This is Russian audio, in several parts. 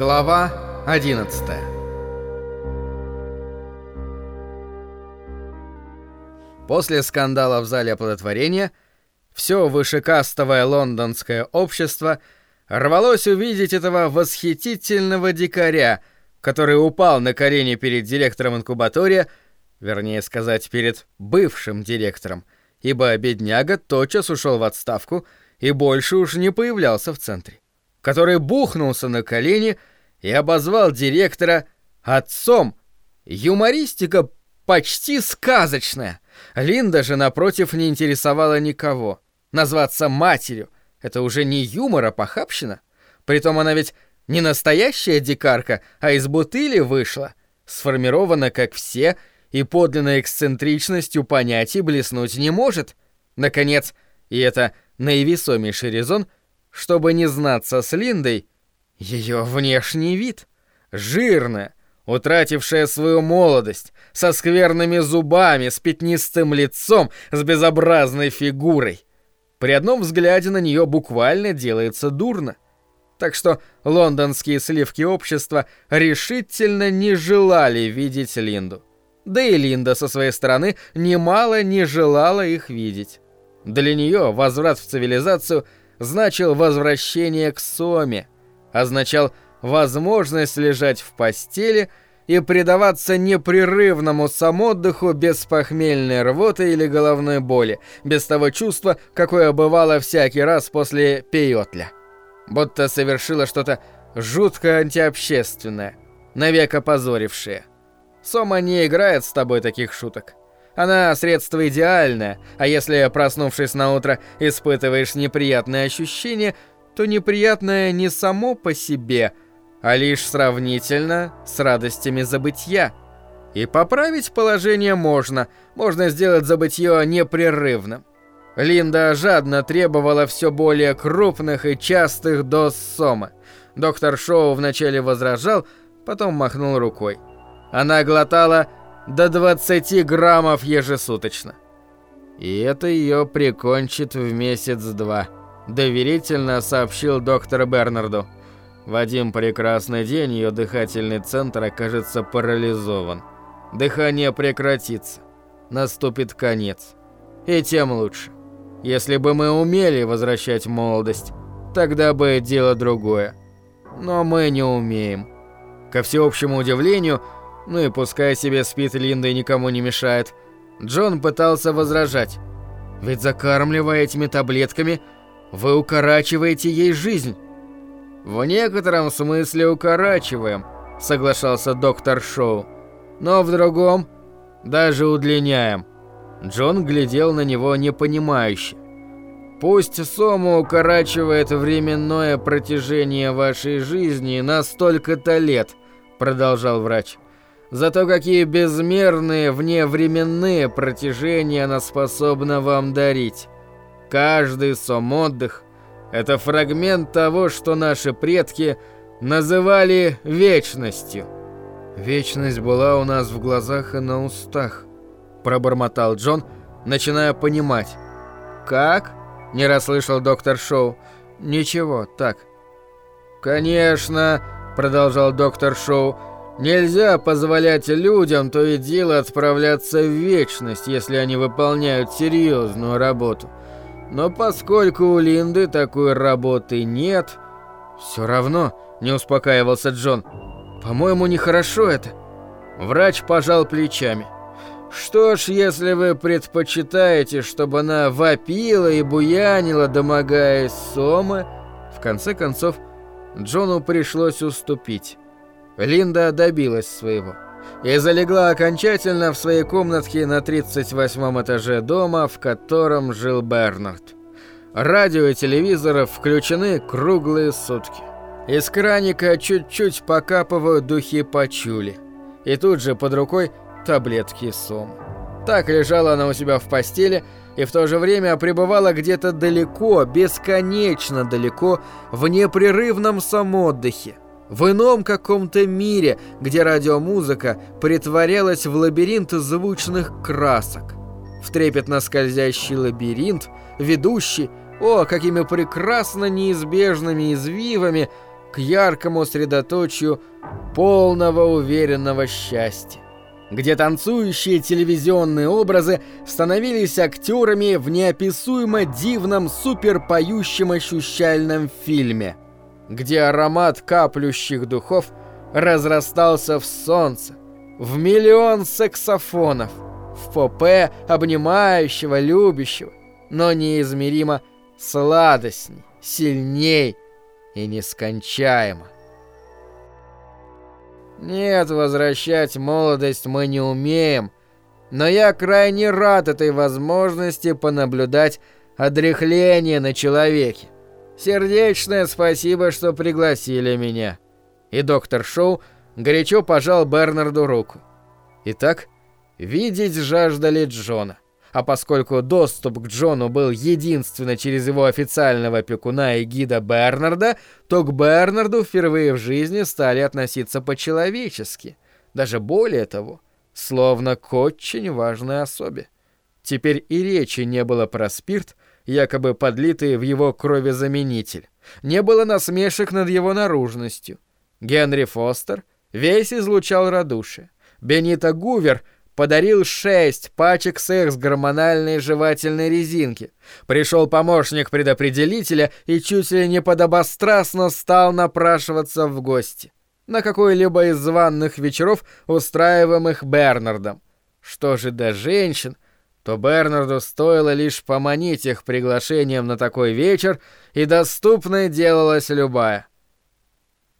Глава 11 После скандала в зале оплодотворения все вышекастовое лондонское общество рвалось увидеть этого восхитительного дикаря, который упал на колени перед директором инкубатория, вернее сказать, перед бывшим директором, ибо бедняга тотчас ушел в отставку и больше уж не появлялся в центре, который бухнулся на колени и обозвал директора отцом. Юмористика почти сказочная. Линда же, напротив, не интересовала никого. Назваться матерью — это уже не юмор, а похабщина. Притом она ведь не настоящая дикарка, а из бутыли вышла, сформирована как все и подлинной эксцентричностью понятий блеснуть не может. Наконец, и это наивесомейший резон, чтобы не знаться с Линдой, ее внешний вид. Жирная, утратившая свою молодость, со скверными зубами, с пятнистым лицом, с безобразной фигурой. При одном взгляде на нее буквально делается дурно. Так что лондонские сливки общества решительно не желали видеть Линду. Да и Линда со своей стороны немало не желала их видеть. Для нее возврат в цивилизацию значил возвращение к Соме, означал возможность лежать в постели и предаваться непрерывному самоотдыху без похмельной рвоты или головной боли, без того чувства, какое бывало всякий раз после пейотля. Будто совершила что-то жутко антиобщественное, навек опозорившее. Сома не играет с тобой таких шуток. Она средство идеальное, а если, проснувшись на утро, испытываешь неприятные ощущения, то неприятное не само по себе, а лишь сравнительно с радостями забытья. И поправить положение можно, можно сделать забытье непрерывным. Линда жадно требовала все более крупных и частых доз сома. Доктор Шоу вначале возражал, потом махнул рукой. Она глотала до 20 граммов ежесуточно. И это ее прикончит в месяц-два, доверительно сообщил доктор Бернарду. В один прекрасный день ее дыхательный центр окажется парализован. Дыхание прекратится. Наступит конец. И тем лучше. Если бы мы умели возвращать молодость, тогда бы дело другое. Но мы не умеем. Ко всеобщему удивлению, ну и пускай себе спит Линда и никому не мешает. Джон пытался возражать. Ведь закармливая этими таблетками, вы укорачиваете ей жизнь. В некотором смысле укорачиваем, соглашался доктор Шоу. Но в другом даже удлиняем. Джон глядел на него непонимающе. Пусть Сому укорачивает временное протяжение вашей жизни на столько-то лет, продолжал врач. Зато какие безмерные вневременные протяжения она способна вам дарить. Каждый сом-отдых – это фрагмент того, что наши предки называли вечностью. Вечность была у нас в глазах и на устах, пробормотал Джон, начиная понимать. Как? Не расслышал доктор Шоу. Ничего, так. Конечно, продолжал доктор Шоу. Нельзя позволять людям то и дело отправляться в вечность, если они выполняют серьезную работу. Но поскольку у Линды такой работы нет, все равно не успокаивался Джон. По-моему, нехорошо это. Врач пожал плечами. Что ж, если вы предпочитаете, чтобы она вопила и буянила, домогаясь Сомы, в конце концов Джону пришлось уступить. Линда добилась своего и залегла окончательно в своей комнатке на 38 этаже дома, в котором жил Бернард. Радио и телевизор включены круглые сутки. Из краника чуть-чуть покапывают духи пачули. И тут же под рукой таблетки сом. Так лежала она у себя в постели и в то же время пребывала где-то далеко, бесконечно далеко, в непрерывном самоотдыхе в ином каком-то мире, где радиомузыка притворялась в лабиринт звучных красок. В трепетно скользящий лабиринт, ведущий, о, какими прекрасно неизбежными извивами, к яркому средоточию полного уверенного счастья, где танцующие телевизионные образы становились актерами в неописуемо дивном суперпоющем ощущальном фильме, где аромат каплющих духов разрастался в солнце, в миллион саксофонов, в попе обнимающего, любящего, но неизмеримо сладостней, сильней и нескончаемо. Нет, возвращать молодость мы не умеем, но я крайне рад этой возможности понаблюдать одряхление на человеке. Сердечное спасибо, что пригласили меня. И доктор Шоу горячо пожал Бернарду руку. Итак, видеть жаждали Джона. А поскольку доступ к Джону был единственно через его официального опекуна и гида Бернарда, то к Бернарду впервые в жизни стали относиться по-человечески. Даже более того, словно к очень важной особе. Теперь и речи не было про спирт, якобы подлитый в его кровезаменитель. Не было насмешек над его наружностью. Генри Фостер весь излучал радушие. Бенита Гувер подарил шесть пачек секс-гормональной жевательной резинки. Пришел помощник предопределителя и чуть ли не подобострастно стал напрашиваться в гости. На какой-либо из званных вечеров, устраиваемых Бернардом. Что же до женщин, то Бернарду стоило лишь поманить их приглашением на такой вечер, и доступной делалась любая.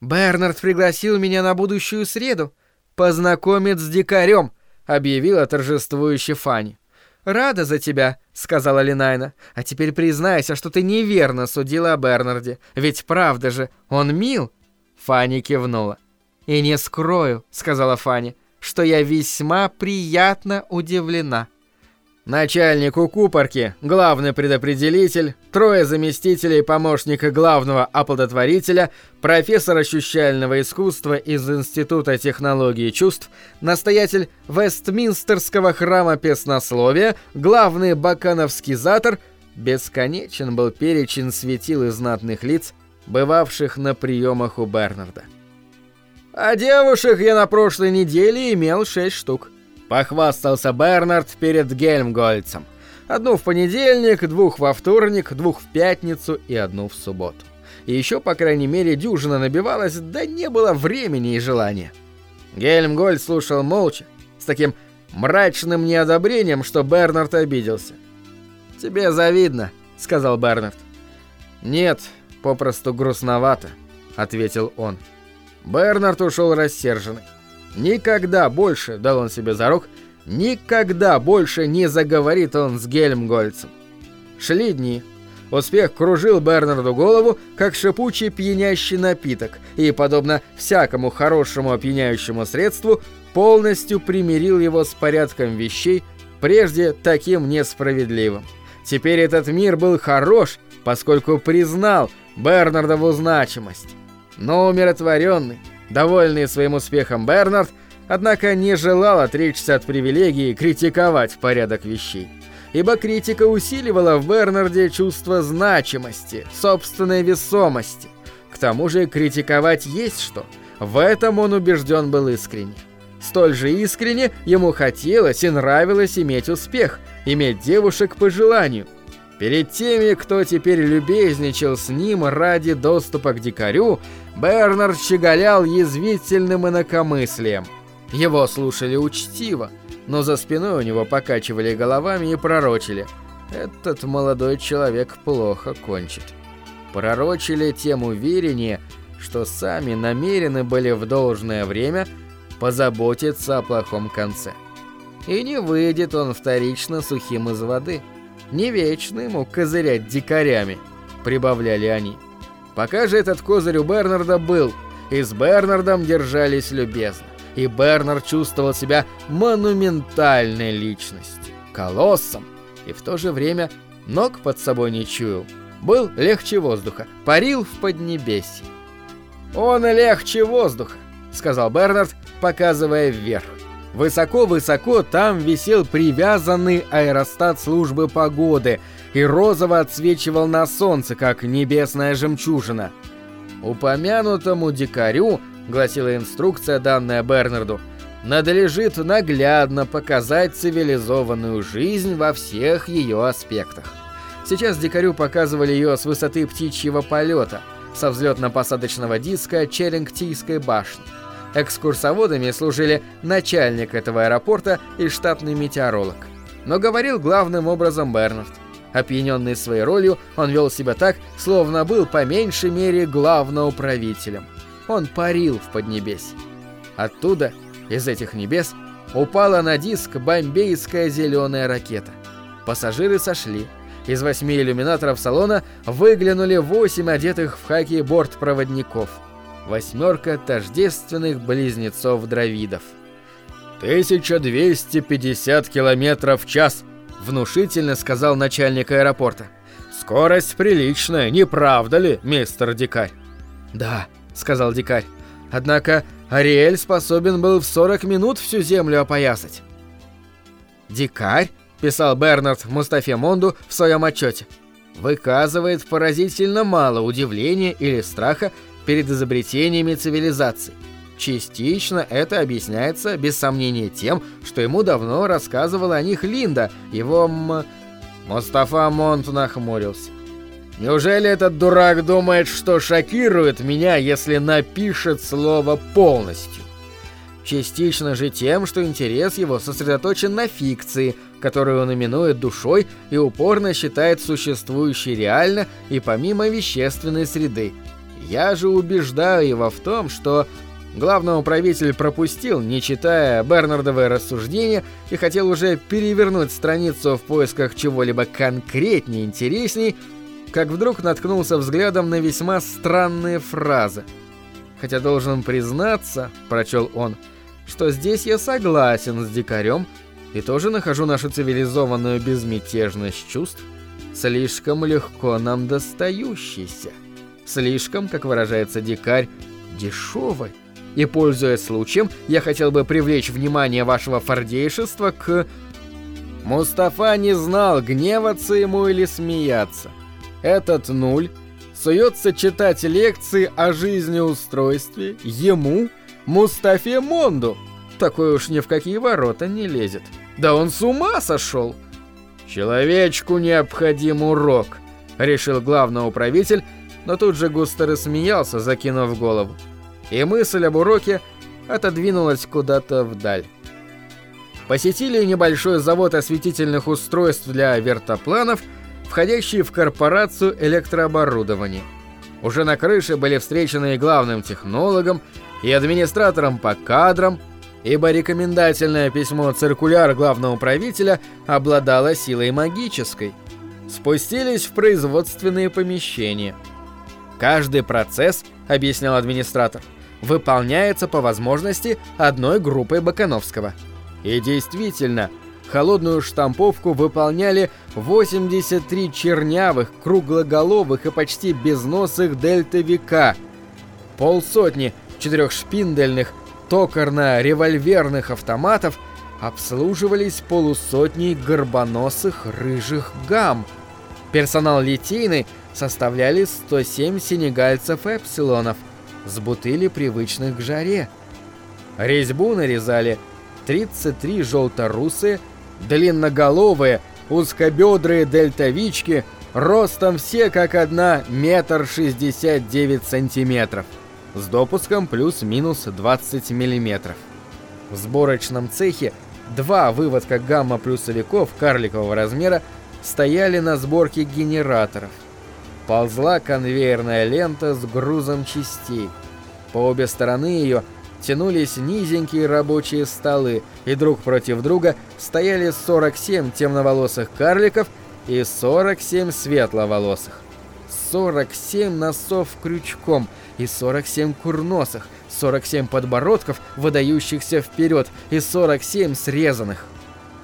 «Бернард пригласил меня на будущую среду. Познакомит с дикарем», объявила торжествующе Фанни. «Рада за тебя», — сказала Линайна. «А теперь признайся, что ты неверно судила о Бернарде. Ведь правда же, он мил». Фанни кивнула. «И не скрою», — сказала Фанни, — «что я весьма приятно удивлена». Начальник укупорки, главный предопределитель, трое заместителей помощника главного оплодотворителя, профессор ощущального искусства из Института технологии чувств, настоятель Вестминстерского храма песнословия, главный бакановскизатор, бесконечен был перечень светил и знатных лиц, бывавших на приемах у Бернарда. А девушек я на прошлой неделе имел шесть штук. Похвастался Бернард перед Гельмгольцем. Одну в понедельник, двух во вторник, двух в пятницу и одну в субботу. И еще, по крайней мере, дюжина набивалась, да не было времени и желания. Гельмгольд слушал молча, с таким мрачным неодобрением, что Бернард обиделся. «Тебе завидно», — сказал Бернард. «Нет, попросту грустновато», — ответил он. Бернард ушел рассерженный. Никогда больше, дал он себе зарок, никогда больше не заговорит он с Гельмгольцем. Шли дни. Успех кружил Бернарду голову, как шипучий пьянящий напиток, и, подобно всякому хорошему опьяняющему средству, полностью примирил его с порядком вещей, прежде таким несправедливым. Теперь этот мир был хорош, поскольку признал Бернардову значимость. Но умиротворенный, Довольный своим успехом Бернард, однако не желал отречься от привилегии критиковать порядок вещей. Ибо критика усиливала в Бернарде чувство значимости, собственной весомости. К тому же критиковать есть что. В этом он убежден был искренне. Столь же искренне ему хотелось и нравилось иметь успех, иметь девушек по желанию. Перед теми, кто теперь любезничал с ним ради доступа к дикарю, Бернард щеголял язвительным инакомыслием. Его слушали учтиво, но за спиной у него покачивали головами и пророчили. Этот молодой человек плохо кончит. Пророчили тем увереннее, что сами намерены были в должное время позаботиться о плохом конце. И не выйдет он вторично сухим из воды. Не вечно ему козырять дикарями, прибавляли они. Пока же этот козырь у Бернарда был, и с Бернардом держались любезно. И Бернард чувствовал себя монументальной личностью, колоссом, и в то же время ног под собой не чуял. Был легче воздуха, парил в поднебесье. «Он легче воздуха», — сказал Бернард, показывая вверх. Высоко-высоко там висел привязанный аэростат службы погоды — и розово отсвечивал на солнце, как небесная жемчужина. Упомянутому дикарю, гласила инструкция, данная Бернарду, надлежит наглядно показать цивилизованную жизнь во всех ее аспектах. Сейчас дикарю показывали ее с высоты птичьего полета, со взлетно-посадочного диска Черингтийской башни. Экскурсоводами служили начальник этого аэропорта и штатный метеоролог. Но говорил главным образом Бернард. Опьяненный своей ролью, он вел себя так, словно был по меньшей мере главноуправителем. Он парил в Поднебесье. Оттуда, из этих небес, упала на диск бомбейская зеленая ракета. Пассажиры сошли. Из восьми иллюминаторов салона выглянули восемь одетых в хаки бортпроводников. Восьмерка тождественных близнецов-дровидов. 1250 километров в час, внушительно сказал начальник аэропорта. Скорость приличная, не правда ли, мистер Дикарь? Да, сказал Дикарь. Однако Ариэль способен был в 40 минут всю землю опоясать. Дикарь, писал Бернард Мустафе Монду в своем отчете, выказывает поразительно мало удивления или страха перед изобретениями цивилизации. Частично это объясняется, без сомнения, тем, что ему давно рассказывала о них Линда, его м... Мустафа Монт нахмурился. Неужели этот дурак думает, что шокирует меня, если напишет слово полностью? Частично же тем, что интерес его сосредоточен на фикции, которую он именует душой и упорно считает существующей реально и помимо вещественной среды. Я же убеждаю его в том, что Главный управитель пропустил, не читая Бернардовое рассуждение, и хотел уже перевернуть страницу в поисках чего-либо конкретнее интересней, как вдруг наткнулся взглядом на весьма странные фразы. «Хотя должен признаться», — прочел он, — «что здесь я согласен с дикарем и тоже нахожу нашу цивилизованную безмятежность чувств слишком легко нам достающейся, слишком, как выражается дикарь, дешевой». И, пользуясь случаем, я хотел бы привлечь внимание вашего фордейшества к... Мустафа не знал, гневаться ему или смеяться. Этот нуль суется читать лекции о жизнеустройстве ему, Мустафе Монду. Такой уж ни в какие ворота не лезет. Да он с ума сошел. Человечку необходим урок, решил главный управитель, но тут же густо рассмеялся, закинув голову и мысль об уроке отодвинулась куда-то вдаль. Посетили небольшой завод осветительных устройств для вертопланов, входящий в корпорацию электрооборудования. Уже на крыше были встречены и главным технологом, и администратором по кадрам, ибо рекомендательное письмо-циркуляр главного правителя обладало силой магической. Спустились в производственные помещения. Каждый процесс, объяснял администратор, — выполняется по возможности одной группой Бакановского. И действительно, холодную штамповку выполняли 83 чернявых, круглоголовых и почти безносых дельтовика, полсотни четырехшпиндельных токарно-револьверных автоматов обслуживались полусотней горбоносых рыжих гам. Персонал литейный составляли 107 сенегальцев-эпсилонов – с бутыли привычных к жаре. Резьбу нарезали 33 желторусые, длинноголовые, узкобедрые дельтовички, ростом все как одна метр шестьдесят девять сантиметров, с допуском плюс-минус 20 миллиметров. В сборочном цехе два выводка гамма-плюсовиков карликового размера стояли на сборке генераторов – ползла конвейерная лента с грузом частей. По обе стороны ее тянулись низенькие рабочие столы, и друг против друга стояли 47 темноволосых карликов и 47 светловолосых. 47 носов крючком и 47 курносых, 47 подбородков, выдающихся вперед, и 47 срезанных.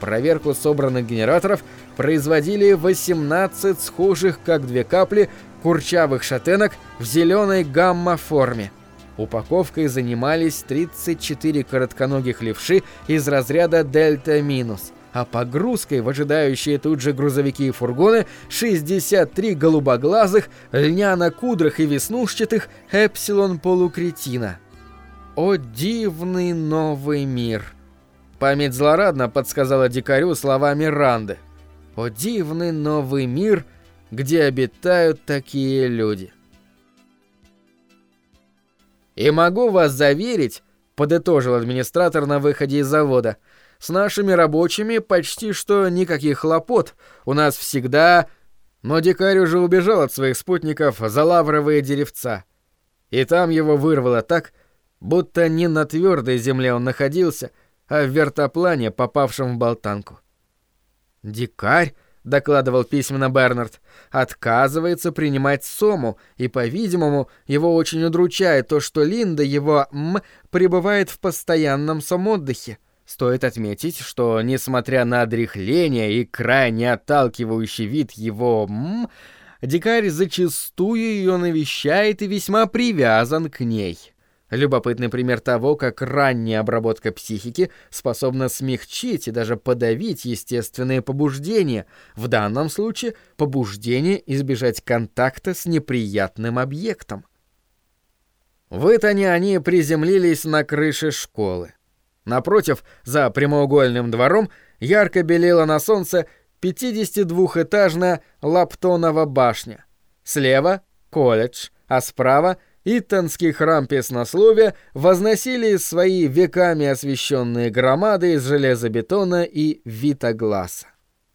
Проверку собранных генераторов производили 18 схожих как две капли курчавых шатенок в зеленой гамма-форме. Упаковкой занимались 34 коротконогих левши из разряда дельта-минус, а погрузкой в ожидающие тут же грузовики и фургоны 63 голубоглазых, льняно-кудрых и веснушчатых эпсилон-полукретина. О дивный новый мир! Память злорадно подсказала дикарю слова Миранды. О дивный новый мир, где обитают такие люди. И могу вас заверить, подытожил администратор на выходе из завода, — с нашими рабочими почти что никаких хлопот. У нас всегда... Но дикарь уже убежал от своих спутников за лавровые деревца. И там его вырвало так, будто не на твердой земле он находился, а в вертоплане, попавшем в болтанку. «Дикарь», — докладывал письменно Бернард, — «отказывается принимать сому, и, по-видимому, его очень удручает то, что Линда, его «м», пребывает в постоянном самоотдыхе. Стоит отметить, что, несмотря на одряхление и крайне отталкивающий вид его «м», дикарь зачастую ее навещает и весьма привязан к ней. Любопытный пример того, как ранняя обработка психики способна смягчить и даже подавить естественные побуждения, в данном случае побуждение избежать контакта с неприятным объектом. В Итане они приземлились на крыше школы. Напротив, за прямоугольным двором, ярко белела на солнце 52-этажная Лаптонова башня. Слева — колледж, а справа — Итонский храм Песнословия возносили свои веками освещенные громады из железобетона и витогласа.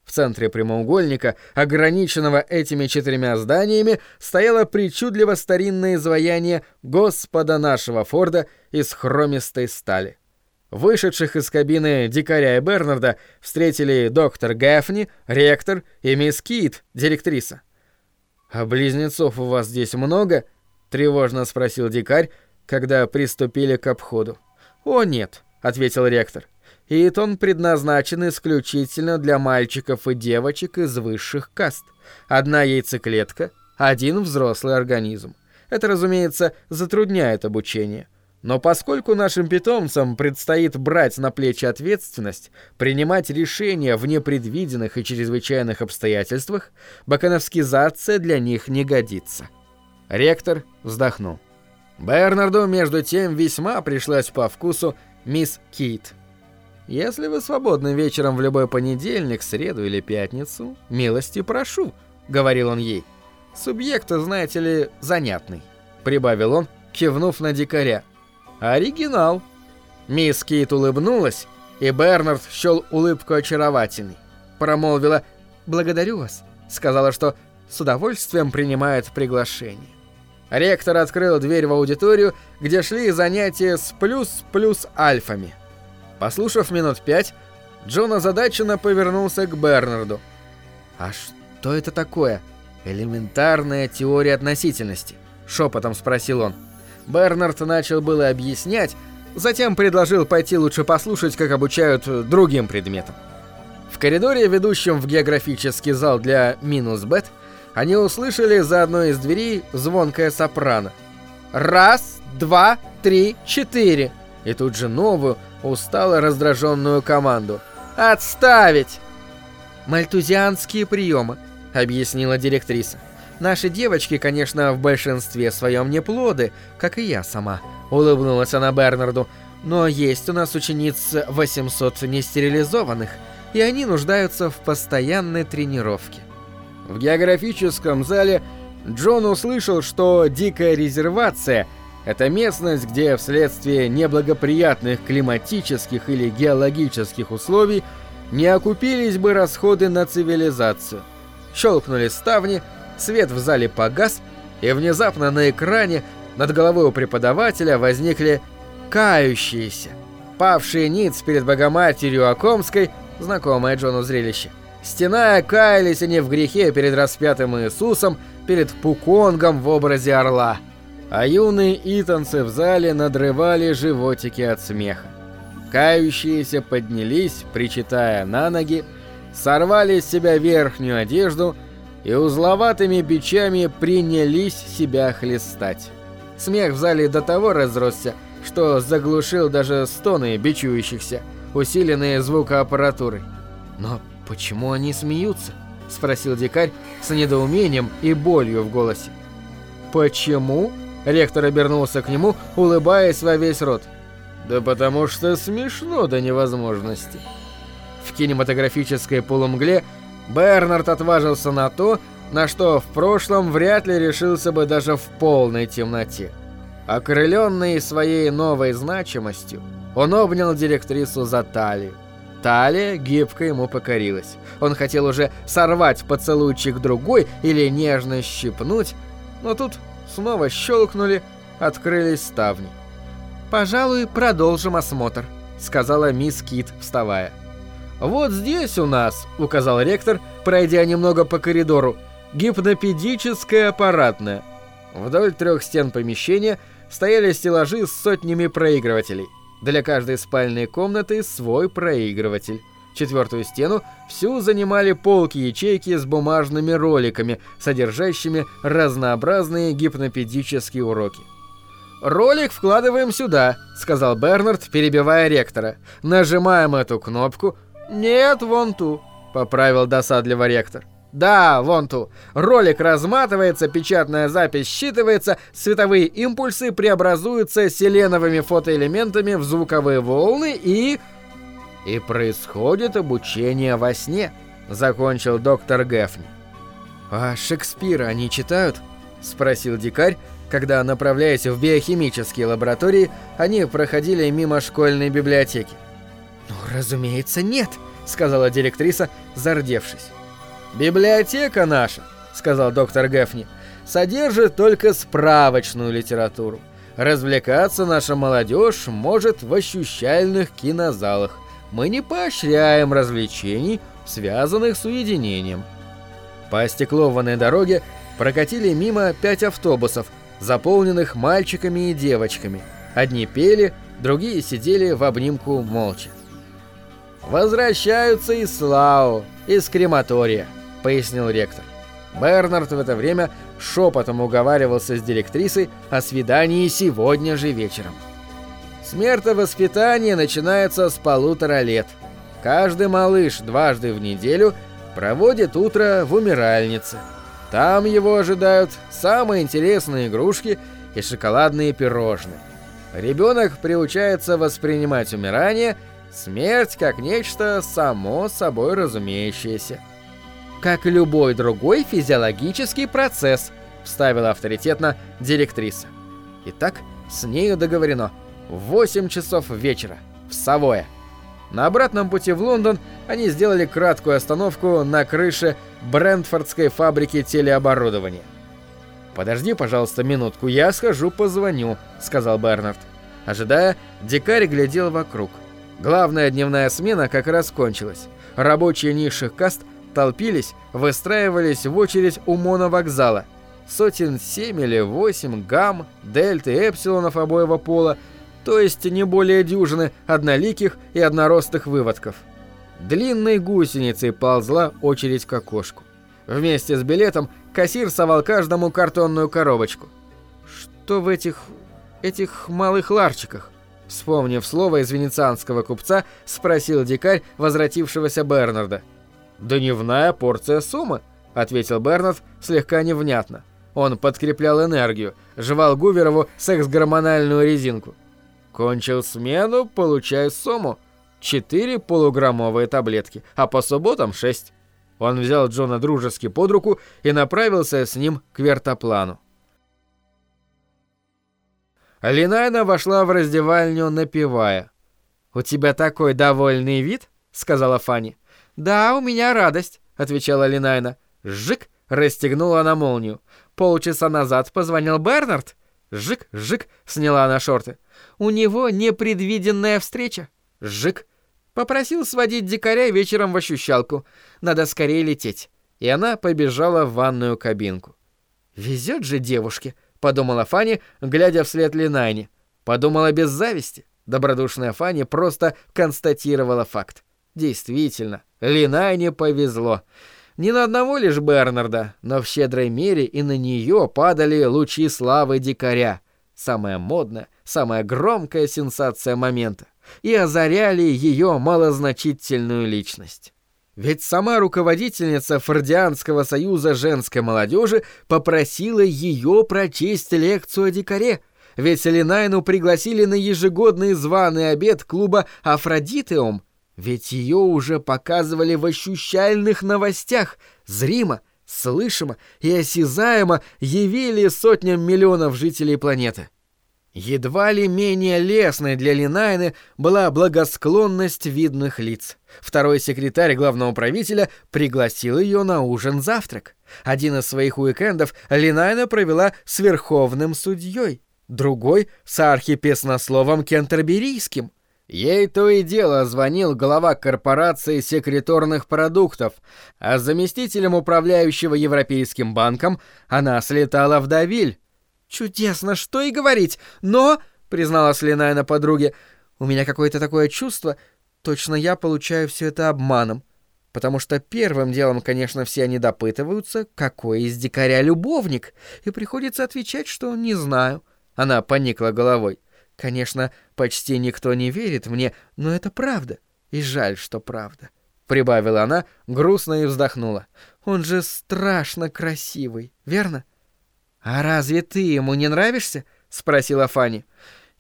В центре прямоугольника, ограниченного этими четырьмя зданиями, стояло причудливо старинное изваяние Господа нашего Форда из хромистой стали. Вышедших из кабины дикаря и Бернарда встретили доктор Гафни, ректор и мисс Кит, директриса. «А близнецов у вас здесь много?» — тревожно спросил дикарь, когда приступили к обходу. «О, нет», — ответил ректор. «Итон предназначен исключительно для мальчиков и девочек из высших каст. Одна яйцеклетка, один взрослый организм. Это, разумеется, затрудняет обучение. Но поскольку нашим питомцам предстоит брать на плечи ответственность, принимать решения в непредвиденных и чрезвычайных обстоятельствах, бакановскизация для них не годится. Ректор вздохнул. Бернарду, между тем, весьма пришлась по вкусу мисс Кит. «Если вы свободны вечером в любой понедельник, среду или пятницу, милости прошу», — говорил он ей. «Субъект, знаете ли, занятный», — прибавил он, кивнув на дикаря. Оригинал. Мисс Кит улыбнулась, и Бернард счел улыбку очаровательной. Промолвила «Благодарю вас», сказала, что с удовольствием принимает приглашение. Ректор открыл дверь в аудиторию, где шли занятия с плюс-плюс альфами. Послушав минут пять, Джон озадаченно повернулся к Бернарду. «А что это такое? Элементарная теория относительности?» — шепотом спросил он. Бернард начал было объяснять, затем предложил пойти лучше послушать, как обучают другим предметам. В коридоре, ведущем в географический зал для минус бет, они услышали за одной из дверей звонкое сопрано. «Раз, два, три, четыре!» И тут же новую, устало раздраженную команду. «Отставить!» «Мальтузианские приемы», — объяснила директриса. Наши девочки, конечно, в большинстве своем не плоды, как и я сама», — улыбнулась она Бернарду. «Но есть у нас учениц 800 нестерилизованных, и они нуждаются в постоянной тренировке». В географическом зале Джон услышал, что дикая резервация — это местность, где вследствие неблагоприятных климатических или геологических условий не окупились бы расходы на цивилизацию. Щелкнули ставни — Свет в зале погас, и внезапно на экране над головой у преподавателя возникли кающиеся, павшие ниц перед Богоматерью Акомской, знакомое Джону зрелище. Стеная каялись они в грехе перед распятым Иисусом, перед Пуконгом в образе орла. А юные итанцы в зале надрывали животики от смеха. Кающиеся поднялись, причитая на ноги, сорвали с себя верхнюю одежду — и узловатыми бичами принялись себя хлестать. Смех в зале до того разросся, что заглушил даже стоны бичующихся, усиленные звукоаппаратурой. «Но почему они смеются?» — спросил дикарь с недоумением и болью в голосе. «Почему?» — ректор обернулся к нему, улыбаясь во весь рот. «Да потому что смешно до невозможности». В кинематографической полумгле Бернард отважился на то, на что в прошлом вряд ли решился бы даже в полной темноте. Окрыленный своей новой значимостью, он обнял директрису за талию. Талия гибко ему покорилась. Он хотел уже сорвать поцелуйчик другой или нежно щипнуть, но тут снова щелкнули, открылись ставни. «Пожалуй, продолжим осмотр», — сказала мисс Кит, вставая. «Вот здесь у нас», — указал ректор, пройдя немного по коридору, — «гипнопедическая аппаратная». Вдоль трех стен помещения стояли стеллажи с сотнями проигрывателей. Для каждой спальной комнаты свой проигрыватель. Четвертую стену всю занимали полки-ячейки с бумажными роликами, содержащими разнообразные гипнопедические уроки. «Ролик вкладываем сюда», — сказал Бернард, перебивая ректора. «Нажимаем эту кнопку». «Нет, вон ту», — поправил досадливо ректор. Да, вон ту. Ролик разматывается, печатная запись считывается, световые импульсы преобразуются селеновыми фотоэлементами в звуковые волны и... И происходит обучение во сне, закончил доктор Гефни. А Шекспира они читают? Спросил дикарь, когда, направляясь в биохимические лаборатории, они проходили мимо школьной библиотеки. «Ну, разумеется, нет», — сказала директриса, зардевшись. «Библиотека наша», — сказал доктор Гефни, — «содержит только справочную литературу. Развлекаться наша молодежь может в ощущальных кинозалах. Мы не поощряем развлечений, связанных с уединением». По остеклованной дороге прокатили мимо пять автобусов, заполненных мальчиками и девочками. Одни пели, другие сидели в обнимку молча. «Возвращаются из Слау, из крематория», — пояснил ректор. Бернард в это время шепотом уговаривался с директрисой о свидании сегодня же вечером. Смертовоспитание начинается с полутора лет. Каждый малыш дважды в неделю проводит утро в умиральнице. Там его ожидают самые интересные игрушки и шоколадные пирожные. Ребенок приучается воспринимать умирание, смерть как нечто само собой разумеющееся как любой другой физиологический процесс», — вставила авторитетно директриса. Итак, с нею договорено. В 8 часов вечера. В Савое. На обратном пути в Лондон они сделали краткую остановку на крыше Брентфордской фабрики телеоборудования. «Подожди, пожалуйста, минутку, я схожу позвоню», — сказал Бернард. Ожидая, дикарь глядел вокруг. Главная дневная смена как раз кончилась. Рабочие низших каст толпились, выстраивались в очередь у моновокзала. Сотен семь или восемь гамм, дельт и эпсилонов обоего пола, то есть не более дюжины одноликих и одноростых выводков. Длинной гусеницей ползла очередь к окошку. Вместе с билетом кассир совал каждому картонную коробочку. «Что в этих... этих малых ларчиках?» Вспомнив слово из венецианского купца, спросил дикарь возвратившегося Бернарда. «Дневная порция суммы», — ответил Бернард слегка невнятно. Он подкреплял энергию, жевал Гуверову секс-гормональную резинку. «Кончил смену, получай сумму. Четыре полуграммовые таблетки, а по субботам шесть». Он взял Джона дружески под руку и направился с ним к вертоплану. Линайна вошла в раздевальню, напевая. «У тебя такой довольный вид», — сказала Фанни. «Да, у меня радость», — отвечала Линайна. «Жик!» — расстегнула она молнию. «Полчаса назад позвонил Бернард». «Жик! Жик!» — сняла она шорты. «У него непредвиденная встреча». «Жик!» Попросил сводить дикаря вечером в ощущалку. Надо скорее лететь. И она побежала в ванную кабинку. «Везет же девушке», — подумала Фанни, глядя вслед Линайне. Подумала без зависти. Добродушная Фанни просто констатировала факт. Действительно, Линайне повезло. Не на одного лишь Бернарда, но в щедрой мере и на нее падали лучи славы дикаря. Самая модная, самая громкая сенсация момента. И озаряли ее малозначительную личность. Ведь сама руководительница Фордианского союза женской молодежи попросила ее прочесть лекцию о дикаре. Ведь Линайну пригласили на ежегодный званый обед клуба «Афродитеум». Ведь ее уже показывали в ощущальных новостях, зримо, слышимо и осязаемо явили сотням миллионов жителей планеты. Едва ли менее лестной для Линайны была благосклонность видных лиц. Второй секретарь главного правителя пригласил ее на ужин-завтрак. Один из своих уикендов Линайна провела с верховным судьей, другой — с архипеснословом Кентерберийским. Ей то и дело звонил глава корпорации секреторных продуктов, а заместителем управляющего Европейским банком она слетала в Давиль, «Чудесно, что и говорить, но...» — призналась Линайна подруге. «У меня какое-то такое чувство, точно я получаю все это обманом. Потому что первым делом, конечно, все они допытываются, какой из дикаря любовник, и приходится отвечать, что не знаю». Она поникла головой. «Конечно, почти никто не верит мне, но это правда, и жаль, что правда». Прибавила она, грустно и вздохнула. «Он же страшно красивый, верно?» «А разве ты ему не нравишься?» — спросила Фанни.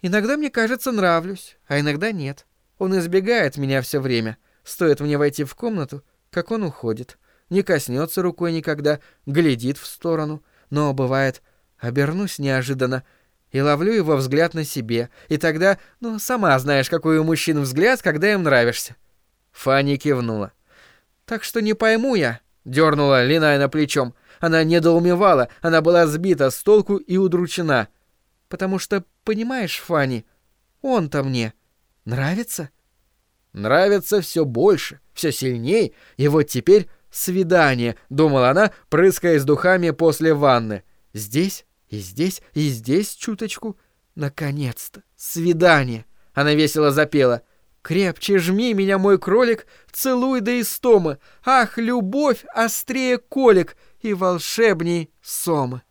«Иногда мне кажется, нравлюсь, а иногда нет. Он избегает меня все время. Стоит мне войти в комнату, как он уходит. Не коснется рукой никогда, глядит в сторону. Но бывает, обернусь неожиданно и ловлю его взгляд на себе. И тогда, ну, сама знаешь, какой у мужчин взгляд, когда им нравишься». Фанни кивнула. «Так что не пойму я», — дернула Линайна плечом. Она недоумевала, она была сбита с толку и удручена. Потому что, понимаешь, Фанни, он-то мне нравится? Нравится все больше, все сильней, и вот теперь свидание, думала она, прыскаясь духами после ванны. Здесь и здесь и здесь чуточку. Наконец-то, свидание. Она весело запела. «Крепче жми меня, мой кролик, целуй до истомы. Ах, любовь острее колик, и волшебней Сомы.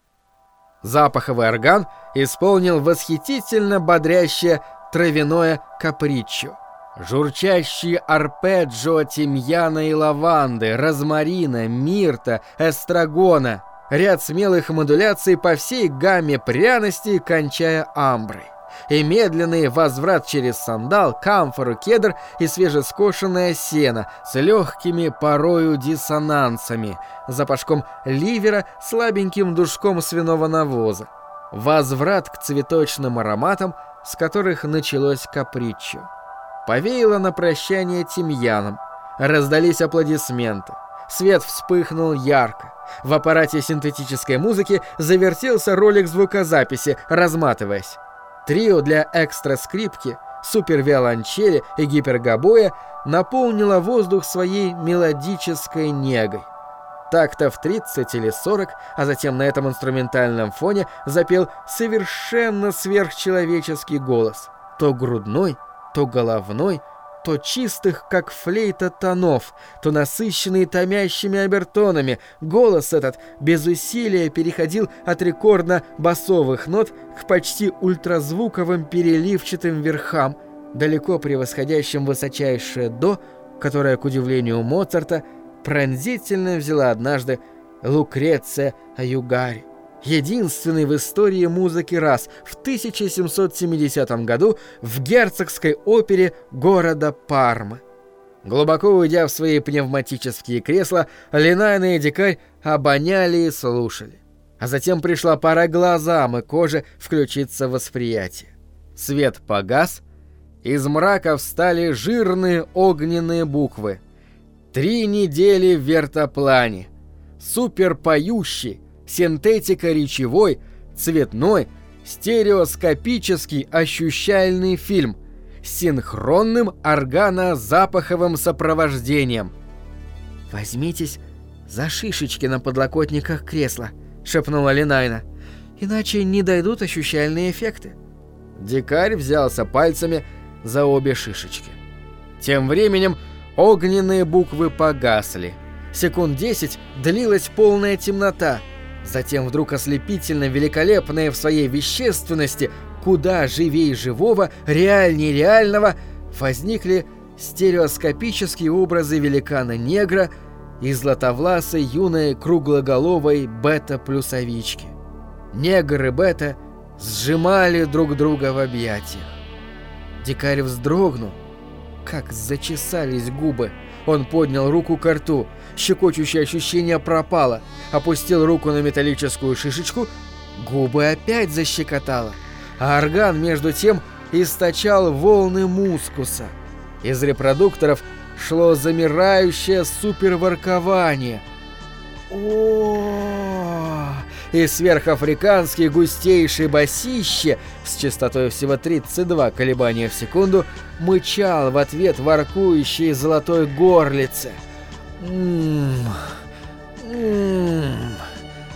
Запаховый орган исполнил восхитительно бодрящее травяное каприччо. Журчащие арпеджио тимьяна и лаванды, розмарина, мирта, эстрагона. Ряд смелых модуляций по всей гамме пряностей, кончая амброй и медленный возврат через сандал, камфору, кедр и свежескошенное сено с легкими порою диссонансами, запашком ливера, слабеньким душком свиного навоза. Возврат к цветочным ароматам, с которых началось каприччо. Повеяло на прощание тимьяном. Раздались аплодисменты. Свет вспыхнул ярко. В аппарате синтетической музыки завертелся ролик звукозаписи, разматываясь. Трио для экстра-скрипки, супер-виолончели и гипергобоя наполнило воздух своей мелодической негой. Тактов 30 или 40, а затем на этом инструментальном фоне запел совершенно сверхчеловеческий голос. То грудной, то головной, то чистых, как флейта, тонов, то насыщенный томящими обертонами. Голос этот без усилия переходил от рекордно-басовых нот к почти ультразвуковым переливчатым верхам, далеко превосходящим высочайшее «до», которое, к удивлению Моцарта, пронзительно взяла однажды Лукреция Аюгари единственный в истории музыки раз в 1770 году в герцогской опере города Пармы. Глубоко уйдя в свои пневматические кресла, Линайна и Дикарь обоняли и слушали. А затем пришла пора глазам и коже включиться в восприятие. Свет погас, из мрака встали жирные огненные буквы. Три недели в вертоплане. Суперпоющий, синтетика речевой, цветной, стереоскопический ощущальный фильм с синхронным органозапаховым сопровождением. «Возьмитесь за шишечки на подлокотниках кресла», — шепнула Линайна. «Иначе не дойдут ощущальные эффекты». Дикарь взялся пальцами за обе шишечки. Тем временем огненные буквы погасли. Секунд десять длилась полная темнота — Затем вдруг ослепительно великолепное в своей вещественности, куда живей живого, реальней реального, возникли стереоскопические образы великана-негра и златовласой юной круглоголовой бета-плюсовички. Негр и бета сжимали друг друга в объятиях. Дикарь вздрогнул, как зачесались губы. Он поднял руку к рту. Щекочущее ощущение пропало. Опустил руку на металлическую шишечку. Губы опять защекотало. А орган, между тем, источал волны мускуса. Из репродукторов шло замирающее суперворкование. О, и сверхафриканский густейший басище с частотой всего 32 колебания в секунду мычал в ответ воркующей золотой горлице.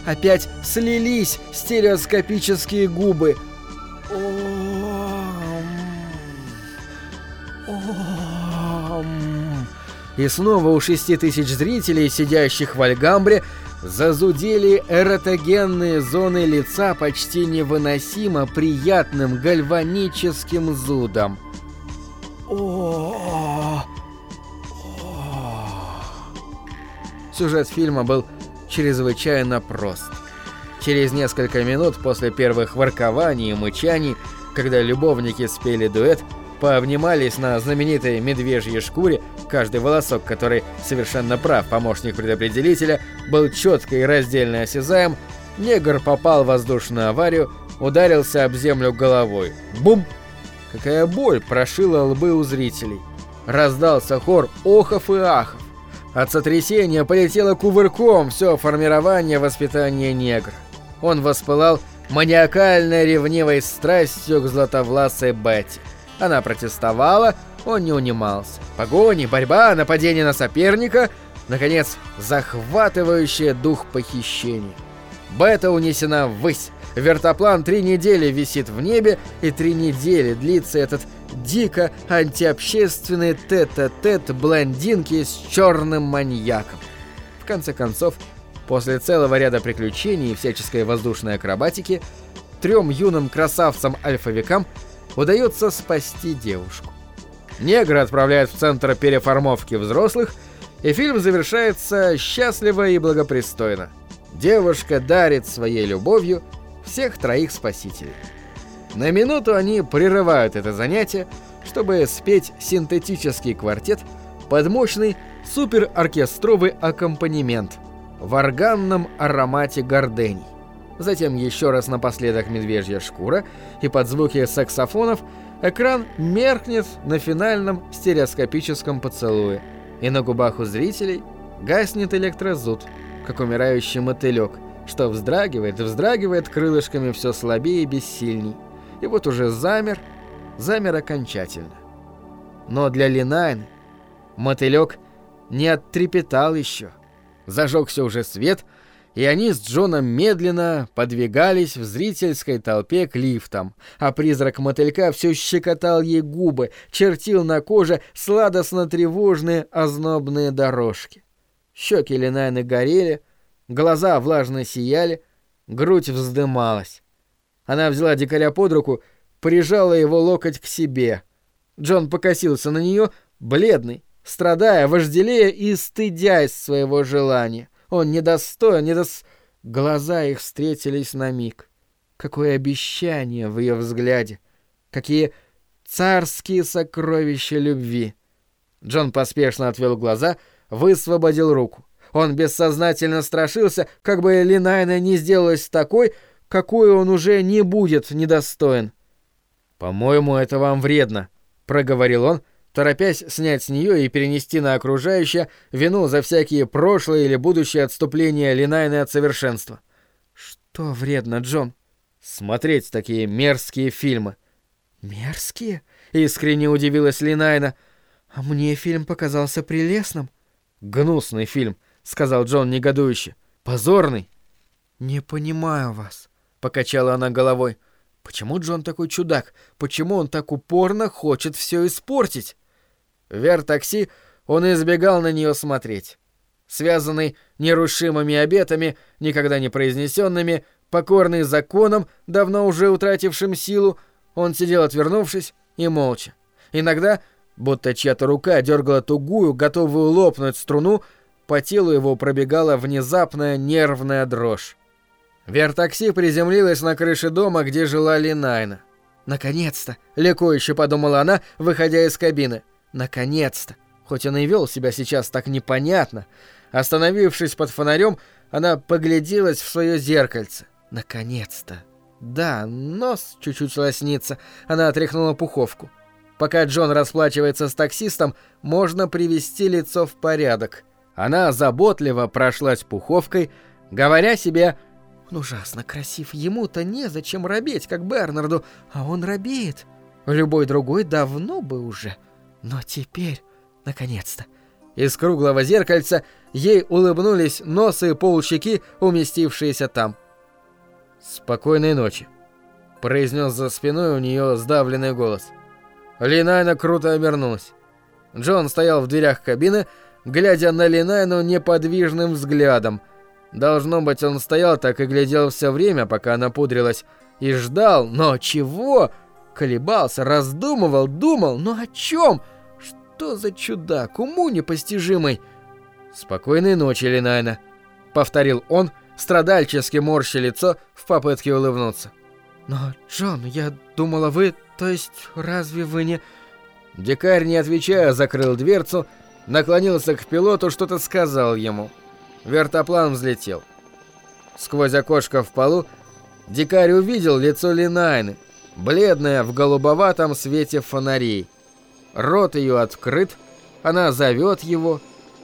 Опять слились стереоскопические губы. И снова у шести тысяч зрителей, сидящих в Альгамбре, зазудели эротогенные зоны лица почти невыносимо приятным гальваническим зудом. О, Сюжет фильма был чрезвычайно прост. Через несколько минут после первых воркований и мычаний, когда любовники спели дуэт, пообнимались на знаменитой медвежьей шкуре, каждый волосок, который совершенно прав помощник предопределителя, был четко и раздельно осязаем, негр попал в воздушную аварию, ударился об землю головой. Бум! Какая боль прошила лбы у зрителей. Раздался хор охов и ахов. От сотрясения полетело кувырком все формирование воспитания негра. Он воспылал маниакальной ревнивой страстью к златовласой Бетти. Она протестовала, он не унимался. Погони, борьба, нападение на соперника, наконец, захватывающее дух похищения. Бета унесена ввысь. Вертоплан три недели висит в небе, и три недели длится этот дико антиобщественный тет-а-тет -тет блондинки с черным маньяком. В конце концов, после целого ряда приключений и всяческой воздушной акробатики, трем юным красавцам-альфовикам удается спасти девушку. Негры отправляют в центр переформовки взрослых, и фильм завершается счастливо и благопристойно. Девушка дарит своей любовью всех троих спасителей. На минуту они прерывают это занятие, чтобы спеть синтетический квартет под мощный супероркестровый аккомпанемент в органном аромате гордений. Затем еще раз напоследок медвежья шкура, и под звуки саксофонов экран меркнет на финальном стереоскопическом поцелуе, и на губах у зрителей гаснет электрозуд, как умирающий мотылек, что вздрагивает вздрагивает крылышками все слабее и бессильней, и вот уже замер, замер окончательно. Но для Линайн мотылек не оттрепетал еще. Зажегся уже свет — и они с Джоном медленно подвигались в зрительской толпе к лифтам, а призрак мотылька все щекотал ей губы, чертил на коже сладостно-тревожные ознобные дорожки. Щеки Ленайны горели, глаза влажно сияли, грудь вздымалась. Она взяла дикаря под руку, прижала его локоть к себе. Джон покосился на нее, бледный, страдая, вожделея и стыдясь своего желания. Он недостоин, недос... Глаза их встретились на миг. Какое обещание в ее взгляде. Какие царские сокровища любви. Джон поспешно отвел глаза, высвободил руку. Он бессознательно страшился, как бы Линайна не сделалась такой, какой он уже не будет недостоин. «По-моему, это вам вредно», — проговорил он, — торопясь снять с нее и перенести на окружающее вину за всякие прошлые или будущие отступления Линайны от совершенства. «Что вредно, Джон?» «Смотреть такие мерзкие фильмы». «Мерзкие?» — искренне удивилась Линайна. «А мне фильм показался прелестным». «Гнусный фильм», — сказал Джон негодующе. «Позорный». «Не понимаю вас», — покачала она головой. «Почему Джон такой чудак? Почему он так упорно хочет все испортить?» Вер-такси он избегал на нее смотреть. Связанный нерушимыми обетами, никогда не произнесенными, покорный законом, давно уже утратившим силу, он сидел отвернувшись и молча. Иногда Будто чья-то рука дергала тугую, готовую лопнуть струну, по телу его пробегала внезапная нервная дрожь. Вертакси приземлилась на крыше дома, где жила Линайна. «Наконец-то!» — ликующе подумала она, выходя из кабины. «Наконец-то!» Хоть он и вел себя сейчас так непонятно. Остановившись под фонарем, она погляделась в свое зеркальце. Наконец-то! Да, нос чуть-чуть лоснится. Она отряхнула пуховку. Пока Джон расплачивается с таксистом, можно привести лицо в порядок. Она заботливо прошлась пуховкой, говоря себе «Он ужасно красив, ему-то незачем робеть, как Бернарду, а он робеет. Любой другой давно бы уже. Но теперь, наконец-то». Из круглого зеркальца ей улыбнулись носы и полщеки, уместившиеся там. «Спокойной ночи», — произнес за спиной у нее сдавленный голос. Линайна круто обернулась. Джон стоял в дверях кабины, глядя на Линайну неподвижным взглядом. Должно быть, он стоял так и глядел все время, пока она пудрилась, и ждал, но чего? Колебался, раздумывал, думал, но о чем? Что за чудак, уму непостижимый? «Спокойной ночи, Линайна», — повторил он, страдальчески морща лицо в попытке улыбнуться. «Но, Джон, я думала, вы... То есть, разве вы не...» Дикарь, не отвечая, закрыл дверцу, наклонился к пилоту, что-то сказал ему. Вертоплан взлетел. Сквозь окошко в полу дикарь увидел лицо Линайны, бледное в голубоватом свете фонарей. Рот ее открыт, она зовет его.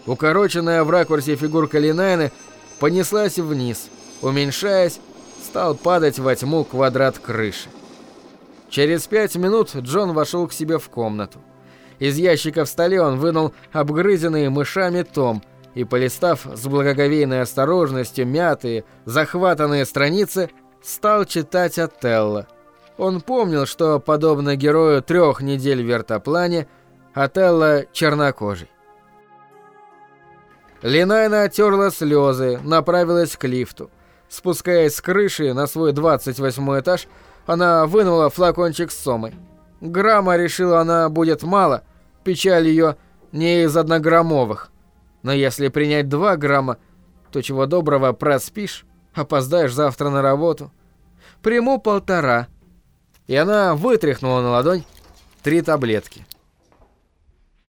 Укороченная в ракурсе фигурка Линайны понеслась вниз, уменьшаясь, стал падать во тьму квадрат крыши. Через пять минут Джон вошел к себе в комнату. Из ящика в столе он вынул обгрызенные мышами том и, полистав с благоговейной осторожностью мятые, захватанные страницы, стал читать Отелло. Он помнил, что, подобно герою трех недель в вертоплане, Отелло чернокожий. Линайна оттерла слезы, направилась к лифту. Спускаясь с крыши на свой 28 этаж, она вынула флакончик с сомой. Грамма решила она будет мало, печаль ее не из однограммовых. Но если принять 2 грамма, то чего доброго проспишь, опоздаешь завтра на работу. Приму полтора. И она вытряхнула на ладонь три таблетки.